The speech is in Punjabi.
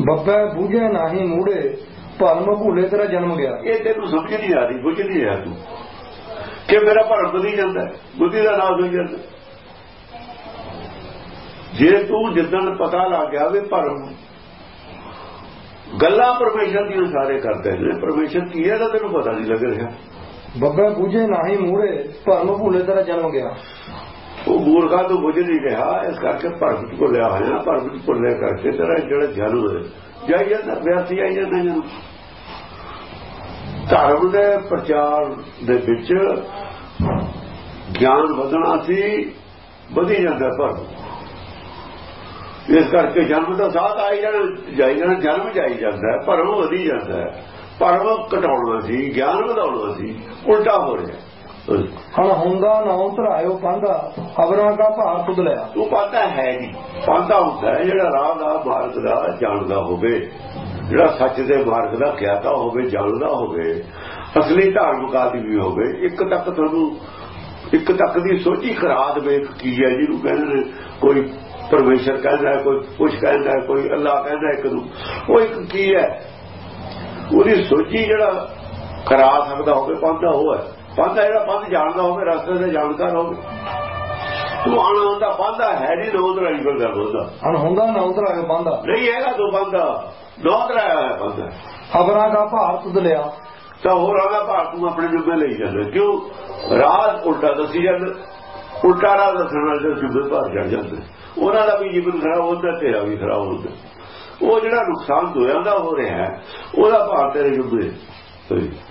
ਬੱਬੇ ਬੂਝੇ ਨਾਹੀ ਮੂੜੇ ਭਰਮ ਭੂਲੇ ਤੇਰਾ ਜਨਮ ਗਿਆ। ਇਹ ਤੈਨੂੰ ਸਮਝ ਨਹੀਂ ਆ ਰਹੀ ਬੁੱਝ ਨਹੀਂ ਰਿਹਾ ਤੂੰ। ਕਿ ਮੇਰਾ ਭਰਮ ਵਧੀ ਜਾਂਦਾ ਬੁੱਧੀ ਦਾ ਨਾਸ ਹੋ ਜਾਂਦਾ। ਜੇ ਤੂੰ ਜਿੱਦਣ ਪਤਾ ਲੱਗ ਗਿਆ ਵੀ ਭਰਮ ਗੱਲਾਂ ਪਰਮੇਸ਼ਰ ਦੀਆਂ ਸਾਰੇ ਕਰਦੇ ਨੇ ਪਰਮੇਸ਼ਰ ਕੀ ਹੈ ਤਾਂ ਤੈਨੂੰ ਪਤਾ ਨਹੀਂ ਲੱਗ ਰਿਹਾ। ਬੱਬੇ ਬੂਝੇ ਨਾਹੀ ਮੂੜੇ ਭਰਮ ਭੂਲੇ ਤੇਰਾ ਜਨਮ ਗਿਆ। ਉਹ ਮੂਰਖਾ ਤੋਂ ਬੁੱਝ ਨਹੀਂ ਰਿਹਾ, ਇਸ ਕਰਕੇ ਭਰਮ ਚ ਭੁੱਲਿਆ ਹੋਇਆ ਭਰਮ ਚ ਭੁੱਲੇ ਕਰਕੇ ਤੇਰਾ ਜਿਹੜਾ ਜਨਮ ਹੈ ਜਾਈ ਜਾਂਦਾ ਵਿਅਰਥੀ ਆਈ ਜਾਂਦਾ ਜਨਮ। ਧਰਮ ਦੇ ਪ੍ਰਚਾਰ ਦੇ ਵਿੱਚ ਗਿਆਨ ਵਧਣਾ ਸੀ, ਵਧੀ ਜਾਂਦਾ ਭਰਮ ਇਸ ਕਰਕੇ ਜਨਮ ਦਾ ਸਾਥ ਆਈ ਜਾਣਾ, ਜਾਈ ਜਾਣਾ, ਜਨਮ ਜਾਈ ਜਾਂਦਾ, ਭਰਮ ਵਧੀ ਜਾਂਦਾ। ਭਰਮ ਘਟਾਉਣਾ ਸੀ, ਗਿਆਨ ਵਧਾਉਣਾ ਸੀ, ਉਲਟਾ ਹੋ ਰਿਹਾ। ਹਣ ਹੁੰਦਾ ਨਾਉ ਧਰਾਇਓ ਪਾਂਦਾ ਖਬਰਾਂ ਦਾ ਭਾਰ ਤੁਧ ਲਿਆ। ਉਹ ਪਾਤਾ ਹੈ ਨਹੀਂ। ਪਾਤਾ ਹੁੰਦਾ ਹੈ ਜਿਹੜਾ ਰਾਹ ਦਾ ਮਾਰਗ ਦਾ ਜਾਣਦਾ ਹੋਵੇ। ਜਿਹੜਾ ਸੱਚ ਦੇ ਮਾਰਗ ਦਾ ਗਿਆਤਾ ਹੋਵੇ ਜਾਣਦਾ ਹੋਵੇ। ਅਸਲੀ ਧਾਰਮਿਕ ਆਦਮੀ ਵੀ ਹੋਵੇ ਇੱਕ ਤੱਕ ਤੁਹਾਨੂੰ ਇੱਕ ਤੱਕ ਦੀ ਸੋਝੀ ਕਰਾ ਦੇਵੇ ਕੀ ਹੈ ਜਿਹਨੂੰ ਕਹਿੰਦੇ ਨੇ ਕੋਈ ਪਰਮੇਸ਼ਰ ਕਹਿੰਦਾ ਹੈ, ਕੋਈ ਕੁਝ ਕਹਿੰਦਾ ਹੈ, ਕੋਈ ਅੱਲਾ ਕਹਿੰਦਾ ਹੈ ਇੱਕ ਨੂੰ। ਉਹ ਇੱਕ ਕੀ ਹੈ? ਉਹਦੀ ਸੋਝੀ ਜਿਹੜਾ ਕਰਾ ਸਕਦਾ ਹੋਵੇ ਪੰਥ ਉਹ ਹੈ ਪੰਥ ਜਿਹੜਾ ਪੰਥ ਜਾਣਦਾ ਹੋਵੇ ਰਸਤੇ ਦੇ ਜਾਣਕਾਰ ਹੋਵੇ। ਤੂੰ ਆਣਾ ਹੁੰਦਾ ਬੰਦਾ ਹੈ ਨਹੀਂ ਨੌ ਤਰਾਈ ਫਿਰਦਾ ਬੰਦਾ ਹਣ ਹੁੰਦਾ ਨਾਉ ਧਰਾਇਓ ਪਾਂਦਾ ਨਹੀਂ ਹੈਗਾ ਤੂੰ ਬੰਦਾ ਨੌ ਤਰਾਇਆ ਹੋਇਆ ਬੰਦਾ ਖਬਰਾਂ ਦਾ ਭਾਰ ਤੁਧ ਲਿਆ। ਤਾਂ ਹੋਰ ਆਗਾ ਭਾਰ ਤੂੰ ਆਪਣੇ ਜੁਬੇ ਲਈ ਜਾਂਦਾ ਕਿਉਂ? ਰਾਹ ਉਲਟਾ ਦੱਸੀ ਜਾਂਦਾ। ਉਲਟਾ ਰਾਹ ਦੱਸਣ ਨਾਲ ਤੇ ਜੁਬੇ ਭਾਰ ਚੜ ਜਾਂਦੇ। ਉਹਨਾਂ ਦਾ ਵੀ ਜੀਵਨ ਖਰਾਬ ਹੁੰਦਾ ਤੇਰਾ ਵੀ ਖਰਾਬ ਹੁੰਦਾ। ਉਹ ਜਿਹੜਾ ਨੁਕਸਾਨ ਦੋਹਾਂ ਦਾ ਹੋ ਰਿਹਾ ਹੈ, ਉਹਦਾ ਭਾਰ ਤੇਰੇ ਜੁਬੇ